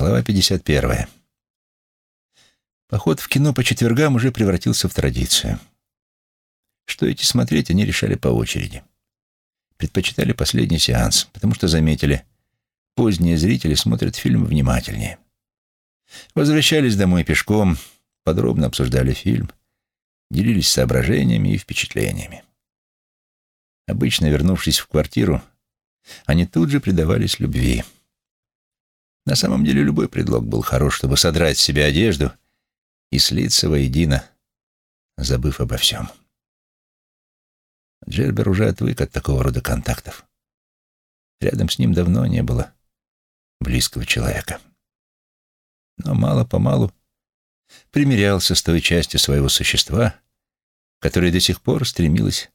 Глава 51. Поход в кино по четвергам уже превратился в традицию. Что идти смотреть, они решали по очереди. Предпочитали последний сеанс, потому что заметили, поздние зрители смотрят фильм внимательнее. Возвращались домой пешком, подробно обсуждали фильм, делились соображениями и впечатлениями. Обычно, вернувшись в квартиру, они тут же предавались любви. На самом деле любой предлог был хорош, чтобы содрать с себя одежду и слиться воедино, забыв обо всем. Джербер уже отвык от такого рода контактов. Рядом с ним давно не было близкого человека. Но мало-помалу примирялся с той частью своего существа, которая до сих пор стремилась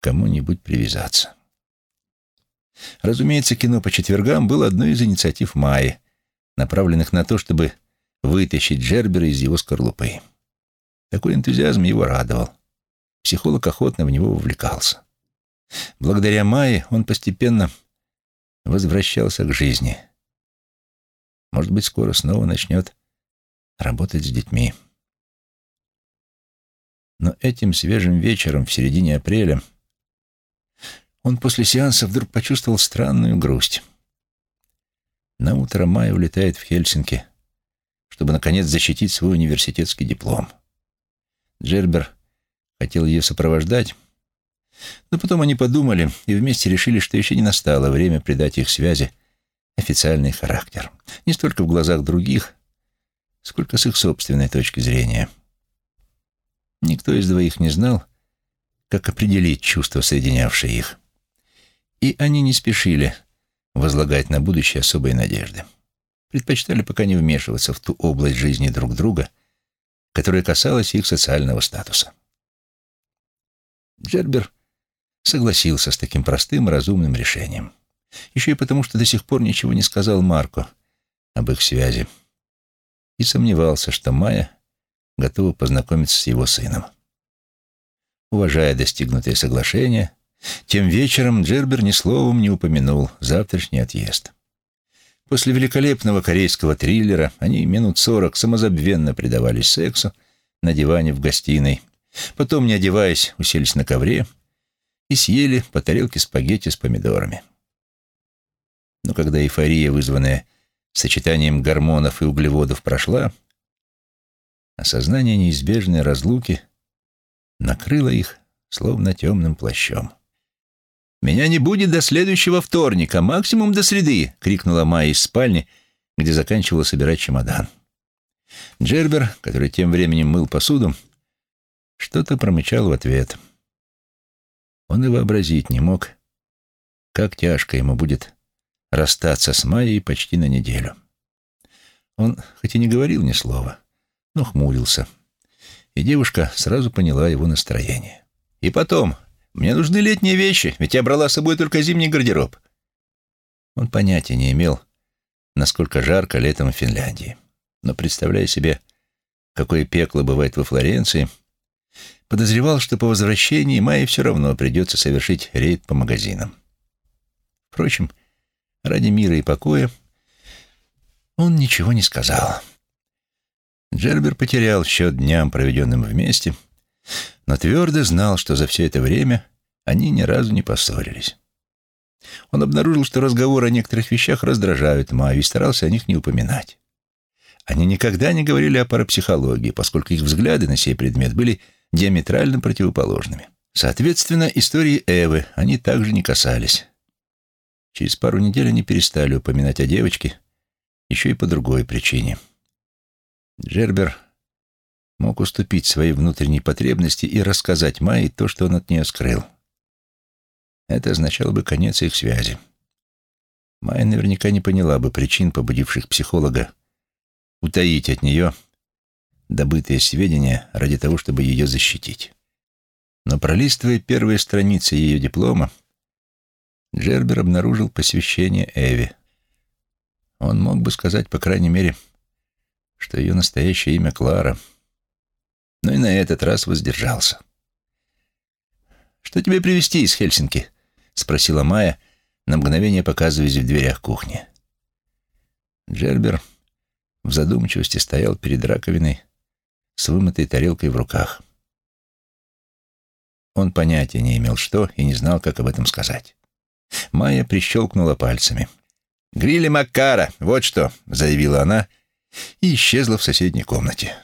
к кому-нибудь привязаться. Разумеется, кино по четвергам было одной из инициатив Майи, направленных на то, чтобы вытащить Джербера из его скорлупы. Такой энтузиазм его радовал. Психолог охотно в него вовлекался. Благодаря Майе он постепенно возвращался к жизни. Может быть, скоро снова начнет работать с детьми. Но этим свежим вечером в середине апреля он после сеанса вдруг почувствовал странную грусть. На утро Майя улетает в Хельсинки, чтобы, наконец, защитить свой университетский диплом. Джербер хотел ее сопровождать, но потом они подумали и вместе решили, что еще не настало время придать их связи официальный характер. Не столько в глазах других, сколько с их собственной точки зрения. Никто из двоих не знал, как определить чувства, соединявшие их. И они не спешили возлагать на будущее особые надежды. Предпочитали пока не вмешиваться в ту область жизни друг друга, которая касалась их социального статуса. Джербер согласился с таким простым и разумным решением. Еще и потому, что до сих пор ничего не сказал Марко об их связи. И сомневался, что Майя готова познакомиться с его сыном. Уважая достигнутое соглашение, тем вечером Джербер ни словом не упомянул завтрашний отъезд. После великолепного корейского триллера они минут сорок самозабвенно предавались сексу на диване в гостиной. Потом, не одеваясь, уселись на ковре и съели по тарелке спагетти с помидорами. Но когда эйфория, вызванная сочетанием гормонов и углеводов, прошла, осознание неизбежной разлуки накрыло их, словно темным плащом. «Меня не будет до следующего вторника, максимум до среды!» — крикнула Майя из спальни, где заканчивала собирать чемодан. Джербер, который тем временем мыл посуду, что-то промычал в ответ. Он и вообразить не мог, как тяжко ему будет расстаться с Майей почти на неделю. Он хоть и не говорил ни слова, но хмурился, и девушка сразу поняла его настроение. «И потом, мне нужны летние вещи, ведь я брала с собой только зимний гардероб». Он понятия не имел, насколько жарко летом в Финляндии. Но представляя себе, какое пекло бывает во Флоренции, подозревал, что по возвращении Майе все равно придется совершить рейд по магазинам. Впрочем, ради мира и покоя он ничего не сказал. Джербер потерял счет дням, проведенным вместе, но твердо знал, что за все это время они ни разу не поссорились. Он обнаружил, что разговоры о некоторых вещах раздражают Майю и старался о них не упоминать. Они никогда не говорили о парапсихологии, поскольку их взгляды на сей предмет были диаметрально противоположными. Соответственно, истории Эвы они также не касались. Через пару недель они перестали упоминать о девочке, еще и по другой причине. Джербер мог уступить своей внутренней потребности и рассказать Майе то, что он от нее скрыл. Это означало бы конец их связи. Майя наверняка не поняла бы причин, побудивших психолога утаить от нее добытые сведения ради того, чтобы ее защитить. Но пролистывая первые страницы ее диплома, Джербер обнаружил посвящение Эви. Он мог бы сказать, по крайней мере, что ее настоящее имя Клара — но и на этот раз воздержался. «Что тебе привезти из Хельсинки?» — спросила Майя, на мгновение показываясь в дверях кухни. Джербер в задумчивости стоял перед раковиной с вымытой тарелкой в руках. Он понятия не имел, что, и не знал, как об этом сказать. Майя прищелкнула пальцами. «Грилли Маккара, вот что!» — заявила она и исчезла в соседней комнате.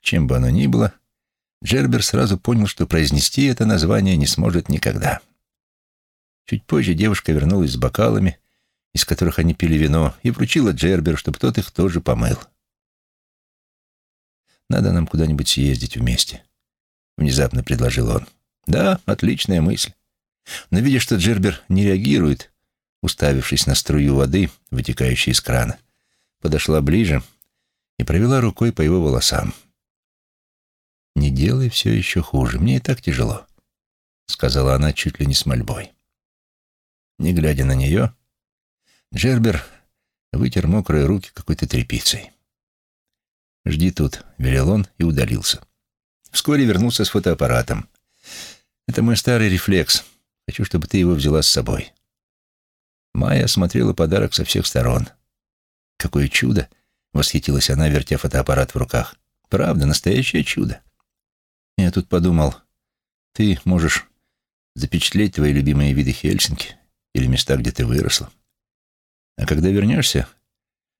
Чем бы оно ни было, Джербер сразу понял, что произнести это название не сможет никогда. Чуть позже девушка вернулась с бокалами, из которых они пили вино, и вручила Джерберу, чтобы тот их тоже помыл. «Надо нам куда-нибудь съездить вместе», — внезапно предложил он. «Да, отличная мысль». Но видя, что Джербер не реагирует, уставившись на струю воды, вытекающей из крана, подошла ближе и провела рукой по его волосам. «Не делай все еще хуже, мне и так тяжело», — сказала она чуть ли не с мольбой. Не глядя на нее, Джербер вытер мокрые руки какой-то тряпицей. «Жди тут», — велел он и удалился. Вскоре вернулся с фотоаппаратом. «Это мой старый рефлекс. Хочу, чтобы ты его взяла с собой». Майя осмотрела подарок со всех сторон. «Какое чудо!» — восхитилась она, вертя фотоаппарат в руках. «Правда, настоящее чудо!» Я тут подумал, ты можешь запечатлеть твои любимые виды Хельсинки или места, где ты выросла. А когда вернешься,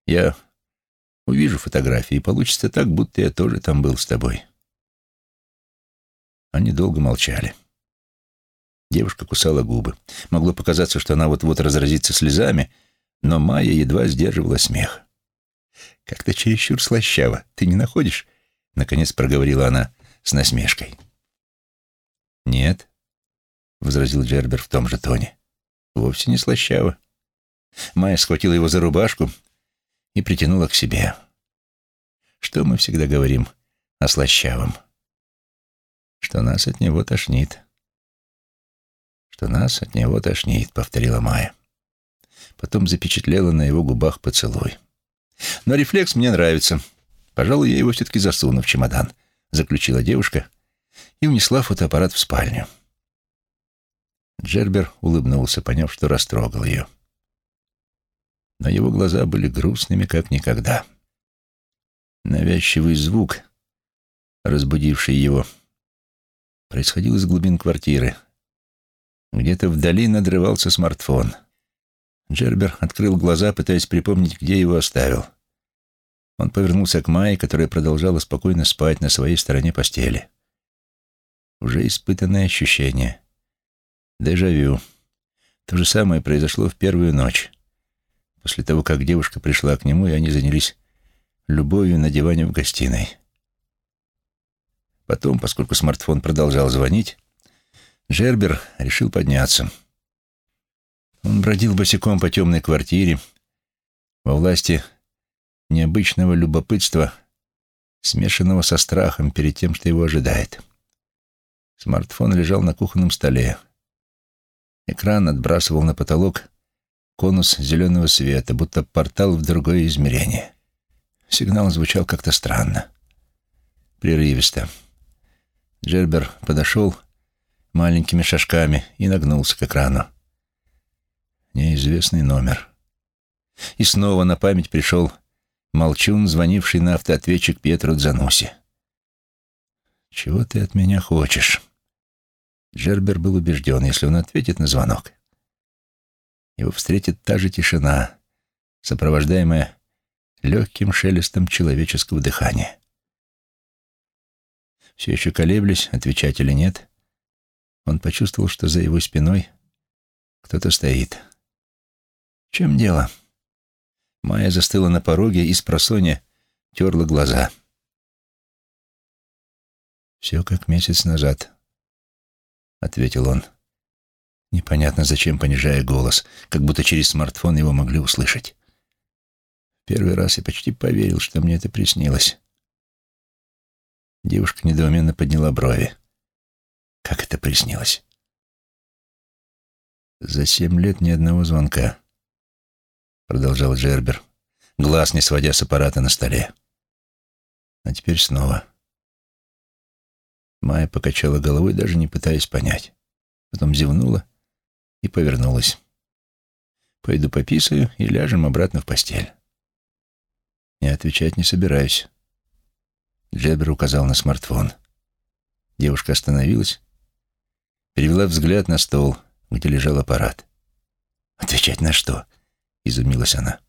я увижу фотографии, и получится так, будто я тоже там был с тобой. Они долго молчали. Девушка кусала губы. Могло показаться, что она вот-вот разразится слезами, но Майя едва сдерживала смех. «Как-то чересчур слащаво. Ты не находишь?» — наконец проговорила она с насмешкой. «Нет», — возразил Джербер в том же тоне, — «вовсе не слащаво». Майя схватила его за рубашку и притянула к себе. Что мы всегда говорим о слащавом? Что нас от него тошнит что нас от него тошнит», — повторила Майя. Потом запечатлела на его губах поцелуй. «Но рефлекс мне нравится. Пожалуй, я его все-таки засуну в чемодан», — заключила девушка и унесла фотоаппарат в спальню. Джербер улыбнулся, поняв, что растрогал ее. Но его глаза были грустными, как никогда. Навязчивый звук, разбудивший его, происходил из глубин квартиры — где-то вдали надрывался смартфон. Джербер открыл глаза, пытаясь припомнить, где его оставил. Он повернулся к Майе, которая продолжала спокойно спать на своей стороне постели. Уже испытанное ощущение. Дежавю. То же самое произошло в первую ночь. После того, как девушка пришла к нему, и они занялись любовью на диване в гостиной. Потом, поскольку смартфон продолжал звонить, Жербер решил подняться. Он бродил босиком по темной квартире, во власти необычного любопытства, смешанного со страхом перед тем, что его ожидает. Смартфон лежал на кухонном столе. Экран отбрасывал на потолок конус зеленого света, будто портал в другое измерение. Сигнал звучал как-то странно, прерывисто. Джербер подошел маленькими шажками и нагнулся к экрану. Неизвестный номер. И снова на память пришел молчун, звонивший на автоответчик Петру Дзануси. «Чего ты от меня хочешь?» Джербер был убежден, если он ответит на звонок, его встретит та же тишина, сопровождаемая легким шелестом человеческого дыхания. Все еще колеблясь, отвечать или нет, он почувствовал, что за его спиной кто-то стоит. «В чем дело?» Майя застыла на пороге и с просонья терла глаза. «Все как месяц назад», — ответил он. Непонятно, зачем понижая голос, как будто через смартфон его могли услышать. Первый раз я почти поверил, что мне это приснилось. Девушка недоуменно подняла брови. Как это приснилось? За семь лет ни одного звонка, продолжал Джербер, глаз не сводя с аппарата на столе. А теперь снова. Майя покачала головой, даже не пытаясь понять. Потом зевнула и повернулась. Пойду пописаю и ляжем обратно в постель. Я отвечать не собираюсь. Джебер указал на смартфон. Девушка остановилась, перевела взгляд на стол, где лежал аппарат. «Отвечать на что?» — изумилась она.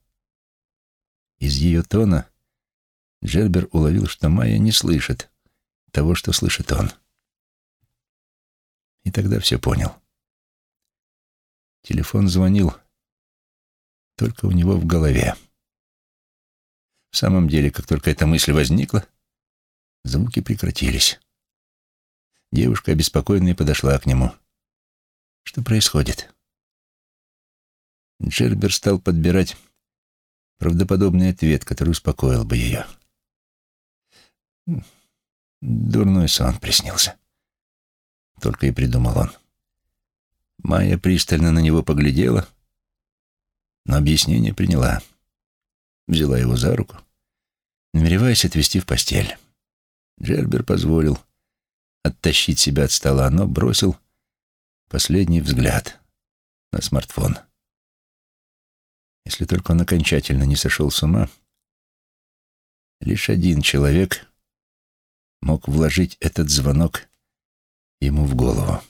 Из ее тона Джербер уловил, что Майя не слышит того, что слышит он. И тогда все понял. Телефон звонил только у него в голове. В самом деле, как только эта мысль возникла, звуки прекратились. Девушка обеспокоенная подошла к нему. Что происходит? Джербер стал подбирать правдоподобный ответ, который успокоил бы ее. Дурной сон приснился. Только и придумал он. Майя пристально на него поглядела, но объяснение приняла. Взяла его за руку, намереваясь отвезти в постель. Джербер позволил оттащить себя от стола, но бросил последний взгляд на смартфон. Если только он окончательно не сошел с ума, лишь один человек мог вложить этот звонок ему в голову.